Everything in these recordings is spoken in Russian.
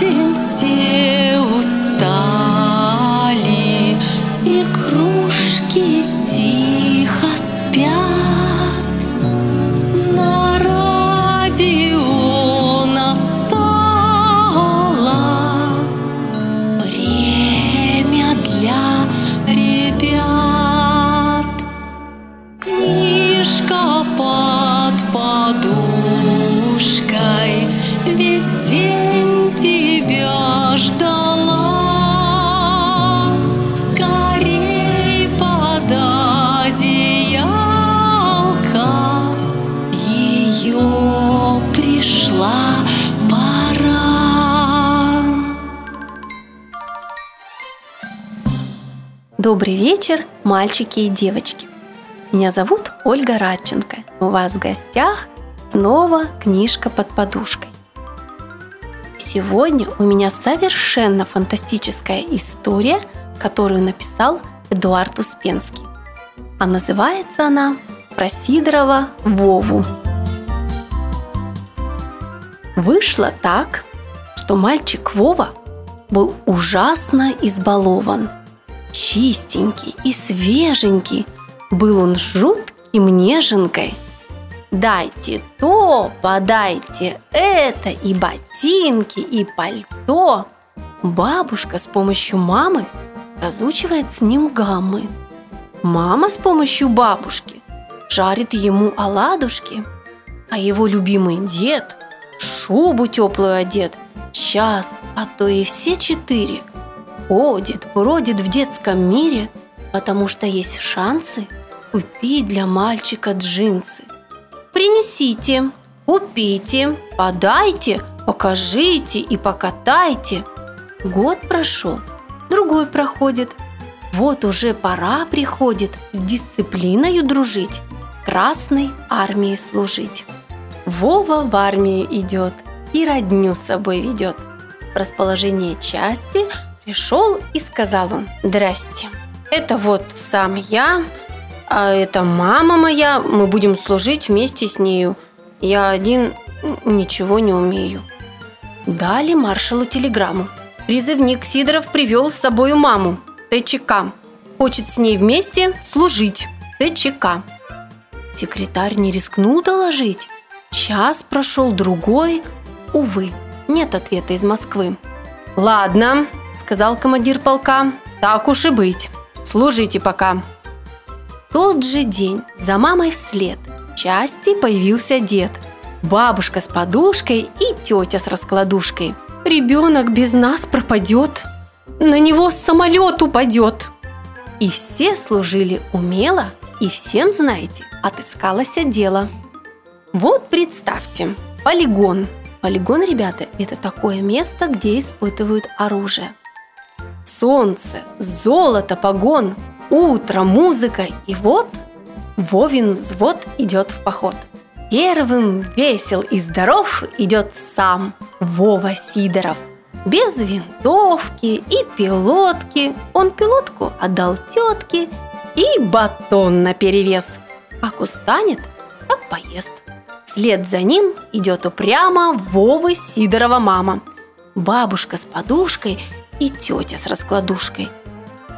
день Добрый вечер, мальчики и девочки. Меня зовут Ольга Радченко. У вас в гостях снова книжка под подушкой. Сегодня у меня совершенно фантастическая история, которую написал Эдуард Успенский. А называется она «Про Сидорова Вову». Вышло так, что мальчик Вова был ужасно избалован. Чистенький и свеженький был он жутким неженкой. Дайте то, подайте это, и ботинки, и пальто. Бабушка с помощью мамы разучивает с ним гаммы. Мама с помощью бабушки жарит ему оладушки, а его любимый дед шубу теплую одет, час, а то и все четыре. Ходит, бродит в детском мире, потому что есть шансы купить для мальчика джинсы. Принесите, купите, подайте, покажите и покатайте. Год прошел, другой проходит. Вот уже пора приходит с дисциплиною дружить, Красной армии служить. Вова в армию идет и родню с собой ведет. Расположение части пришел и сказал он «Здрасте, это вот сам я, а это мама моя, мы будем служить вместе с нею. Я один ничего не умею». Дали маршалу телеграмму. Призывник Сидоров привел с собою маму, ТЧК. Хочет с ней вместе служить, ТЧК. Секретарь не рискнул доложить. Час прошел другой. Увы, нет ответа из Москвы. «Ладно», – сказал командир полка, – «так уж и быть. Служите пока». Тот же день за мамой вслед части появился дед, бабушка с подушкой и тетя с раскладушкой. «Ребенок без нас пропадет, на него самолет упадет». И все служили умело, и всем, знаете, отыскалось дело. Вот представьте, полигон. Полигон, ребята, это такое место, где испытывают оружие. Солнце, золото, погон, утро, музыка. И вот Вовин взвод идет в поход. Первым весел и здоров идет сам Вова Сидоров. Без винтовки и пилотки Он пилотку отдал тетке И батон на перевес Как устанет, так поест Вслед за ним идет упрямо Вовы Сидорова мама Бабушка с подушкой и тетя с раскладушкой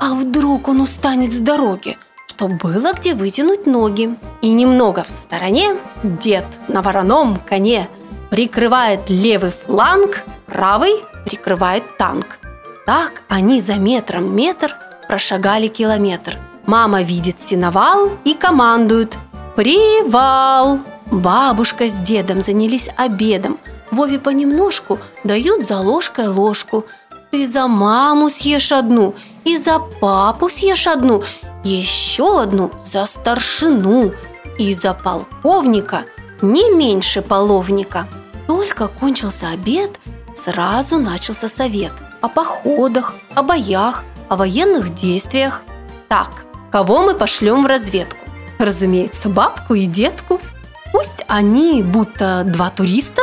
А вдруг он устанет с дороги? Что было где вытянуть ноги И немного в стороне дед на вороном коне Прикрывает левый фланг, правый прикрывает танк. Так они за метром метр прошагали километр. Мама видит синовал и командует «Привал!». Бабушка с дедом занялись обедом. Вове понемножку дают за ложкой ложку. Ты за маму съешь одну, и за папу съешь одну, еще одну за старшину, и за полковника не меньше половника. Только кончился обед, сразу начался совет о походах, о боях, о военных действиях. Так, кого мы пошлем в разведку? Разумеется, бабку и детку. Пусть они, будто два туриста,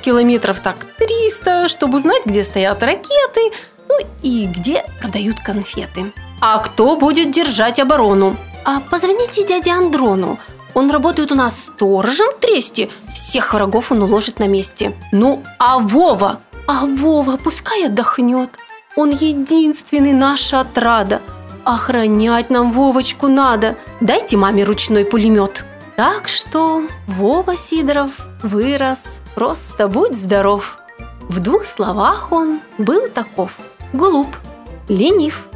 километров так 300, чтобы узнать, где стоят ракеты, ну и где продают конфеты. А кто будет держать оборону? А позвоните дяде Андрону. Он работает у нас сторожем в тресте. Всех врагов он уложит на месте. Ну, а Вова? А Вова пускай отдохнет. Он единственный наша отрада. Охранять нам Вовочку надо. Дайте маме ручной пулемет. Так что Вова Сидоров вырос, просто будь здоров. В двух словах он был таков. Глуп, ленив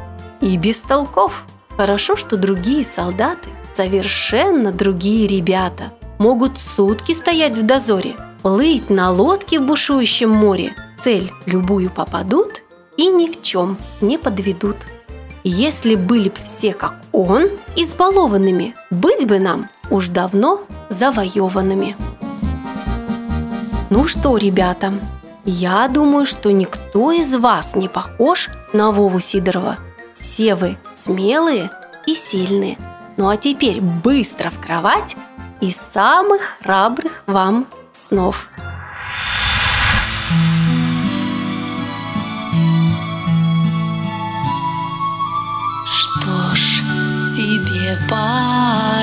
и бестолков. Хорошо, что другие солдаты, совершенно другие ребята, могут сутки стоять в дозоре, плыть на лодке в бушующем море, цель любую попадут и ни в чем не подведут. Если были б все как он, избалованными, быть бы нам уж давно завоеванными. Ну что, ребята, я думаю, что никто из вас не похож на Вову Сидорова. Все вы смелые и сильные. Ну а теперь быстро в кровать и самых храбрых вам снов. Что ж, тебе пора